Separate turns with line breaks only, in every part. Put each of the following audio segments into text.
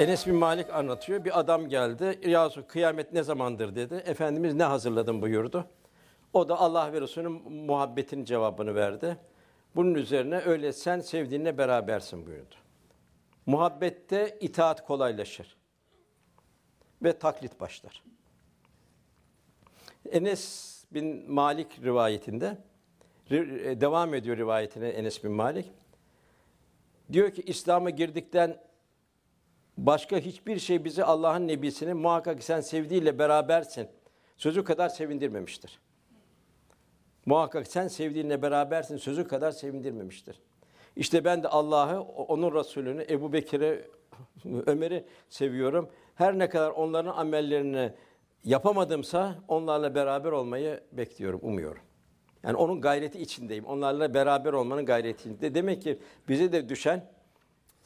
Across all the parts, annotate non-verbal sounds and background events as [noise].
Enes bin Malik anlatıyor. Bir adam geldi. Ya kıyamet ne zamandır dedi. Efendimiz ne hazırladın buyurdu. O da Allah ve Resulünün muhabbetinin cevabını verdi. Bunun üzerine öyle sen sevdiğinle berabersin buyurdu. Muhabbette itaat kolaylaşır. Ve taklit başlar. Enes bin Malik rivayetinde ri- devam ediyor rivayetine Enes bin Malik. Diyor ki İslam'a girdikten başka hiçbir şey bizi Allah'ın nebisini muhakkak sen sevdiğiyle berabersin. Sözü kadar sevindirmemiştir. Muhakkak sen sevdiğinle berabersin sözü kadar sevindirmemiştir. İşte ben de Allah'ı, onun Resulünü, Ebu Bekir'i, [laughs] Ömer'i seviyorum. Her ne kadar onların amellerini yapamadımsa onlarla beraber olmayı bekliyorum, umuyorum. Yani onun gayreti içindeyim. Onlarla beraber olmanın gayretinde. Demek ki bize de düşen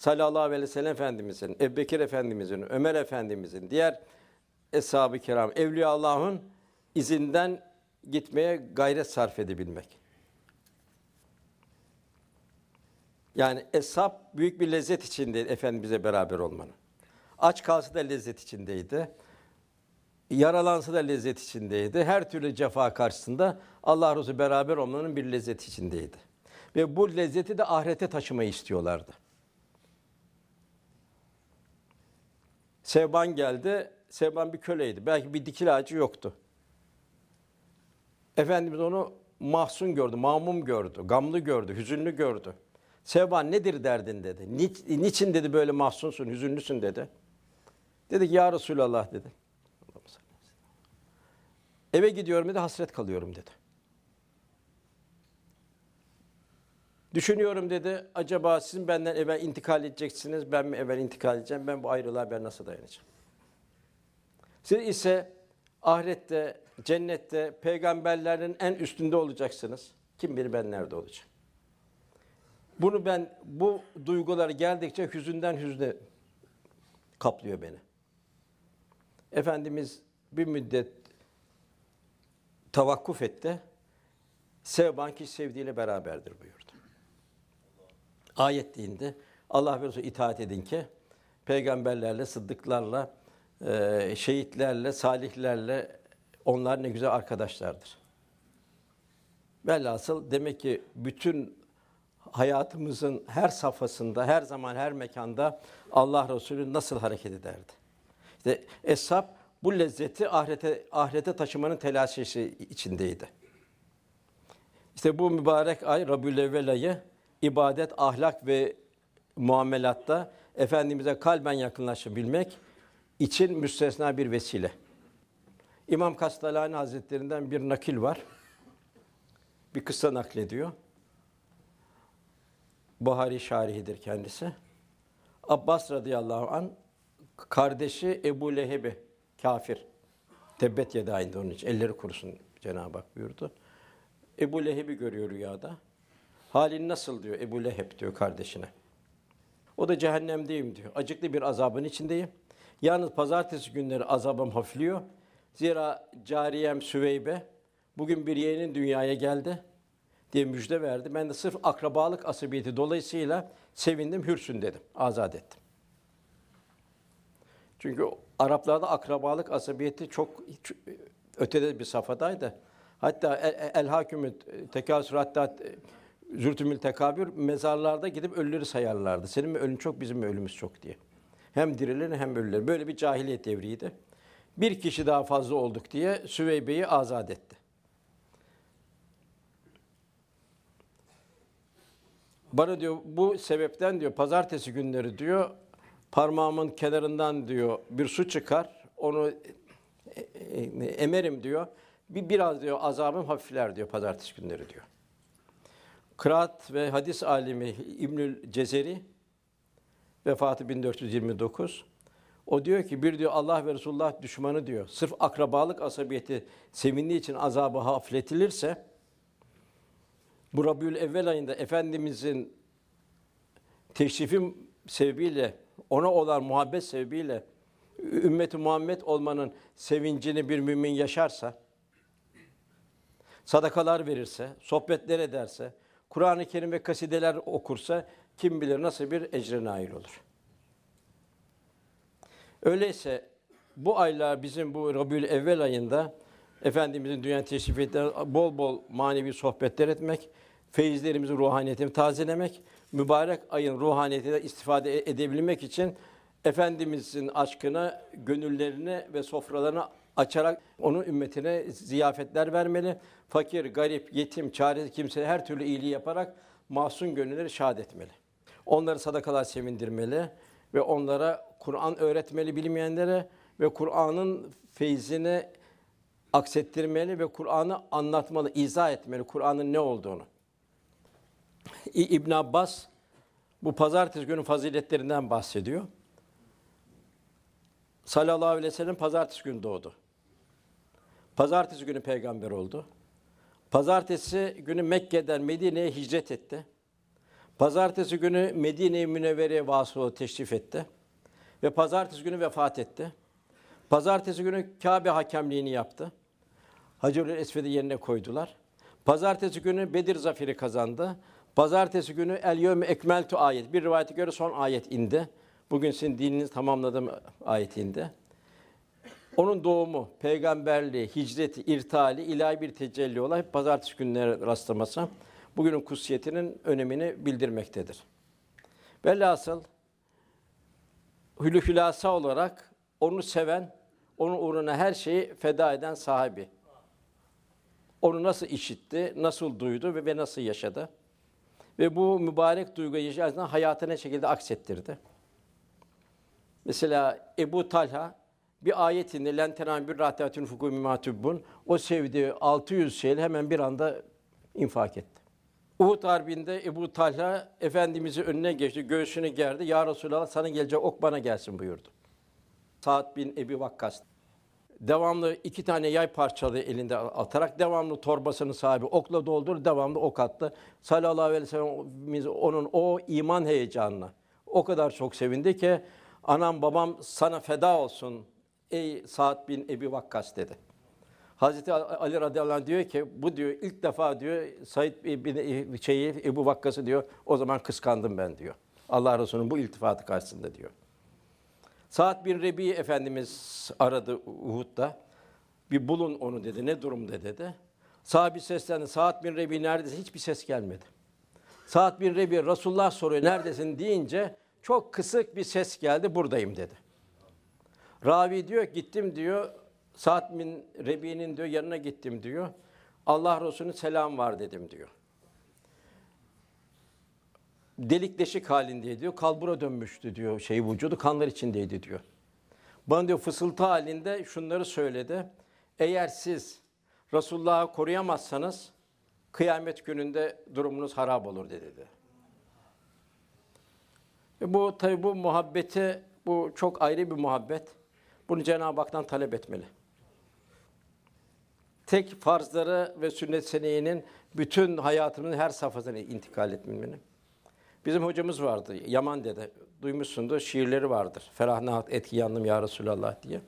sallallahu aleyhi ve sellem Efendimizin, Ebu Efendimizin, Ömer Efendimizin, diğer Eshab-ı Kiram, Evliya Allah'ın izinden gitmeye gayret sarf edebilmek. Yani eshab büyük bir lezzet içindeydi Efendimiz'e beraber olmanın. Aç kalsa da lezzet içindeydi. Yaralansa da lezzet içindeydi. Her türlü cefa karşısında Allah Resulü beraber olmanın bir lezzet içindeydi. Ve bu lezzeti de ahirete taşımayı istiyorlardı. Sevban geldi. Sevban bir köleydi. Belki bir dikil ağacı yoktu. Efendimiz onu mahzun gördü, mamum gördü, gamlı gördü, hüzünlü gördü. Sevban nedir derdin dedi. Ni- Niçin dedi böyle mahzunsun, hüzünlüsün dedi. Dedi ki ya Resulallah dedi. Eve gidiyorum dedi, hasret kalıyorum dedi. Düşünüyorum dedi, acaba sizin benden evvel intikal edeceksiniz, ben mi evvel intikal edeceğim, ben bu ayrılığa ben nasıl dayanacağım? Siz ise ahirette, cennette, peygamberlerin en üstünde olacaksınız. Kim bilir ben nerede olacağım? Bunu ben, bu duygular geldikçe hüzünden hüzne kaplıyor beni. Efendimiz bir müddet tavakkuf etti. Sevban kişi sevdiğiyle beraberdir buyurdu. Ayet indi. Allah ve Resulü itaat edin ki peygamberlerle, sıddıklarla, e, şehitlerle, salihlerle onlar ne güzel arkadaşlardır. Velhasıl demek ki bütün hayatımızın her safhasında, her zaman, her mekanda Allah Resulü nasıl hareket ederdi? İşte Eshab bu lezzeti ahirete ahirete taşımanın telaşesi içindeydi. İşte bu mübarek ay Rabiül ayı ibadet, ahlak ve muamelatta efendimize kalben yakınlaşabilmek için müstesna bir vesile. İmam Kastalani Hazretlerinden bir nakil var. Bir kıssa naklediyor. Buhari şarihidir kendisi. Abbas radıyallahu an kardeşi Ebu Leheb'i kafir. Tebbet yedâinde onun için. Elleri kurusun Cenab-ı Hak buyurdu. Ebu Leheb'i görüyor rüyada. Halin nasıl diyor Ebu Leheb diyor kardeşine. O da cehennemdeyim diyor. Acıklı bir azabın içindeyim. Yalnız pazartesi günleri azabım hafifliyor. Zira cariyem Süveybe bugün bir yeğenin dünyaya geldi diye müjde verdi. Ben de sırf akrabalık asabiyeti dolayısıyla sevindim, hürsün dedim. Azat ettim. Çünkü Araplarda akrabalık asabiyeti çok ötede bir safhadaydı. Hatta el, el hakümü tekasür hatta zürtümül tekabür mezarlarda gidip ölüleri sayarlardı. Senin mi ölün çok, bizim mi ölümüz çok diye. Hem dirilerin hem ölülerin. Böyle bir cahiliyet devriydi. Bir kişi daha fazla olduk diye Süveybe'yi azat etti. Bana diyor bu sebepten diyor pazartesi günleri diyor parmağımın kenarından diyor bir su çıkar. Onu e, e, emerim diyor. Bir biraz diyor azabım hafifler diyor pazartesi günleri diyor. Kıraat ve hadis alimi İbnül Cezeri vefatı 1429. O diyor ki bir diyor Allah ve Resulullah düşmanı diyor. Sırf akrabalık asabiyeti sevindiği için azabı hafifletilirse bu Rabiül Evvel ayında Efendimizin teşrifi sebebiyle, ona olan muhabbet sebebiyle ümmeti Muhammed olmanın sevincini bir mümin yaşarsa, sadakalar verirse, sohbetler ederse, Kur'an-ı Kerim ve kasideler okursa kim bilir nasıl bir ecre nail olur. Öyleyse bu aylar bizim bu Rabiül Evvel ayında Efendimizin dünya teşrif bol bol manevi sohbetler etmek, feyizlerimizi, ruhaniyetimizi tazelemek, mübarek ayın ruhaniyetinden istifade e- edebilmek için Efendimizin aşkına, gönüllerini ve sofralarını açarak onun ümmetine ziyafetler vermeli. Fakir, garip, yetim, çaresiz kimseye her türlü iyiliği yaparak masum gönülleri şad etmeli. Onları sadakalar sevindirmeli ve onlara Kur'an öğretmeli bilmeyenlere ve Kur'an'ın feyzini aksettirmeli ve Kur'an'ı anlatmalı, izah etmeli Kur'an'ın ne olduğunu. İbn Abbas bu pazartesi günü faziletlerinden bahsediyor. Sallallahu aleyhi ve sellem pazartesi günü doğdu. Pazartesi günü peygamber oldu. Pazartesi günü Mekke'den Medine'ye hicret etti. Pazartesi günü Medine-i Münevvere'ye olup teşrif etti. Ve pazartesi günü vefat etti. Pazartesi günü Kabe hakemliğini yaptı. Hacerül Esved'i yerine koydular. Pazartesi günü Bedir zaferi kazandı. Pazartesi günü El Yevme Ekmeltu ayet. Bir rivayete göre son ayet indi. Bugün sizin dininizi tamamladım ayet indi. Onun doğumu, peygamberliği, hicreti, irtihali, ilahi bir tecelli olan hep pazartesi günleri rastlaması bugünün kutsiyetinin önemini bildirmektedir. Velhasıl hülü hülasa olarak onu seven, onun uğruna her şeyi feda eden sahibi. Onu nasıl işitti, nasıl duydu ve, ve nasıl yaşadı? Ve bu mübarek duyguyu yaşarken hayatına şekilde aksettirdi? Mesela Ebu Talha bir ayetinde len tenan bir rahatatun fuku mimatubun o sevdiği 600 şeyle hemen bir anda infak etti. Uhud Harbi'nde Ebu Talha Efendimiz'i önüne geçti, göğsünü gerdi. Ya Resulallah sana gelecek ok bana gelsin buyurdu. Sa'd bin Ebi Vakkas. Devamlı iki tane yay parçalı elinde atarak devamlı torbasının sahibi okla doldur, devamlı ok attı. Sallallahu aleyhi ve sellem onun o iman heyecanına o kadar çok sevindi ki anam babam sana feda olsun ey Sa'd bin Ebi Vakkas dedi. Hazreti Ali radıyallahu anh diyor ki bu diyor ilk defa diyor Said bin şeyi Ebu Vakkas'ı diyor o zaman kıskandım ben diyor. Allah Resulü'nün bu iltifatı karşısında diyor. Saat bin Rebi Efendimiz aradı Uhud'da. Bir bulun onu dedi. Ne durumda dedi. Sahabi seslendi. Saat bin Rebi neredesin? Hiçbir ses gelmedi. Saat bin Rebi Resulullah soruyor neredesin deyince çok kısık bir ses geldi. Buradayım dedi. Ravi diyor gittim diyor. Saat bin Rebi'nin diyor yanına gittim diyor. Allah Resulü'nün selam var dedim diyor. Delik deşik halindeydi diyor. Kalbura dönmüştü diyor. Şey vücudu kanlar içindeydi diyor. Bana diyor fısıltı halinde şunları söyledi. Eğer siz Resulullah'ı koruyamazsanız kıyamet gününde durumunuz harap olur dedi. dedi. E bu tabi bu muhabbeti bu çok ayrı bir muhabbet. Bunu Cenab-ı Hak'tan talep etmeli. Tek farzları ve sünnet seneyenin bütün hayatımın her safhasına intikal etmeli. Bizim hocamız vardı Yaman dede. Duymuşsundur şiirleri vardır. Ferah nahat etki yandım ya Resulallah diye.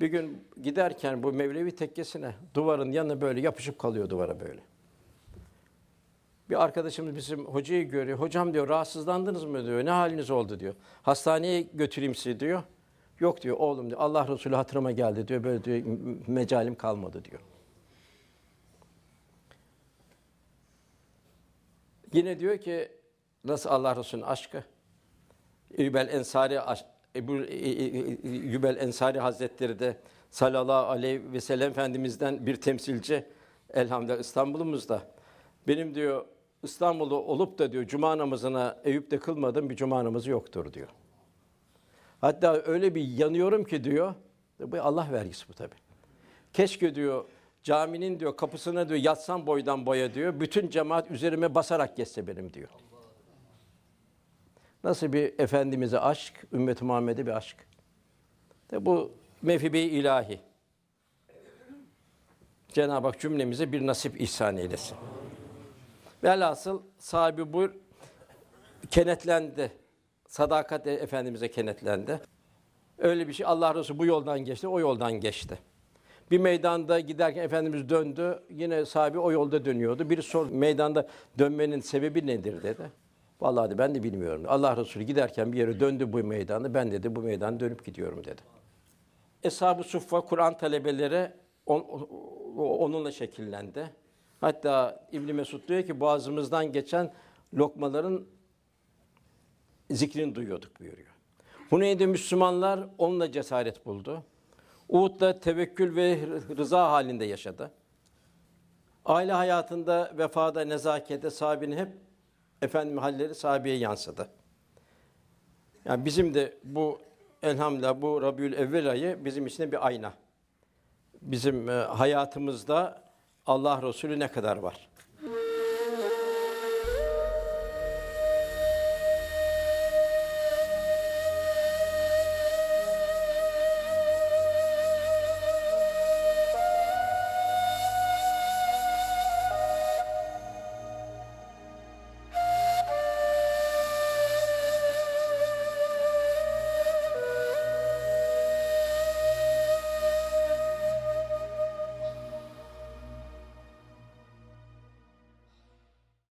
Bir gün giderken bu Mevlevi tekkesine duvarın yanına böyle yapışıp kalıyor duvara böyle. Bir arkadaşımız bizim hocayı görüyor. Hocam diyor rahatsızlandınız mı diyor. Ne haliniz oldu diyor. Hastaneye götüreyim sizi diyor. Yok diyor oğlum diyor. Allah Resulü hatırıma geldi diyor. Böyle diyor mecalim kalmadı diyor. Yine diyor ki nasıl Allah Resulü'nün aşkı? Yübel Ensari Ebu Yübel Ensari Hazretleri de sallallahu aleyhi ve sellem Efendimiz'den bir temsilci elhamdülillah İstanbul'umuzda. Benim diyor İstanbul'da olup da diyor cuma namazına Eyüp'te kılmadığım bir cuma namazı yoktur diyor. Hatta öyle bir yanıyorum ki diyor, bu Allah vergisi bu tabi. Keşke diyor caminin diyor kapısına diyor yatsam boydan boya diyor, bütün cemaat üzerime basarak geçse benim diyor. Nasıl bir Efendimiz'e aşk, ümmet-i Muhammed'e bir aşk. De bu mevhibe ilahi. Cenab-ı Hak cümlemize bir nasip ihsan eylesin. Velhasıl sahibi bu kenetlendi. Sadakat Efendimiz'e kenetlendi. Öyle bir şey Allah Resulü bu yoldan geçti, o yoldan geçti. Bir meydanda giderken Efendimiz döndü, yine sahibi o yolda dönüyordu. Bir sor meydanda dönmenin sebebi nedir dedi. Vallahi dedi, ben de bilmiyorum. Allah Resulü giderken bir yere döndü bu meydanı. Ben dedi bu meydan dönüp gidiyorum dedi. Eshab-ı Suffa Kur'an talebeleri onunla şekillendi. Hatta İbn Mesud diyor ki boğazımızdan geçen lokmaların zikrini duyuyorduk buyuruyor. Huneyn'de Müslümanlar onunla cesaret buldu. Uhud'da tevekkül ve rıza halinde yaşadı. Aile hayatında, vefada, nezakete, sahabenin hep efendim halleri sahabeye yansıdı. Yani bizim de bu elhamdülillah bu Rabiül Evvel ayı bizim için bir ayna. Bizim e, hayatımızda Allah Resulü ne kadar var?